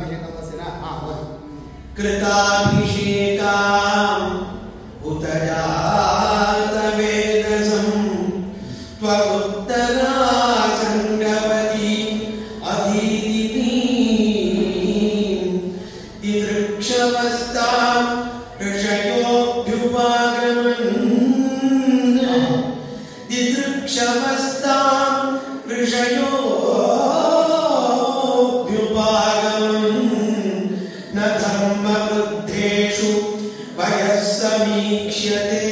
Ah, hmm. कृताभिषेका उतवेदसं त्व उत्तना चिदृक्षमस्ताम् ऋषयोऽभ्युपायक्षमस्ताम् ऋषयोभ्युपा धर्मवृद्धेषु वयः समीक्ष्यते